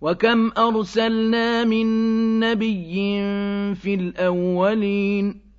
وَكَمْ أَرْسَلْنَا مِن نَّبِيٍّ فِي الْأَوَّلِينَ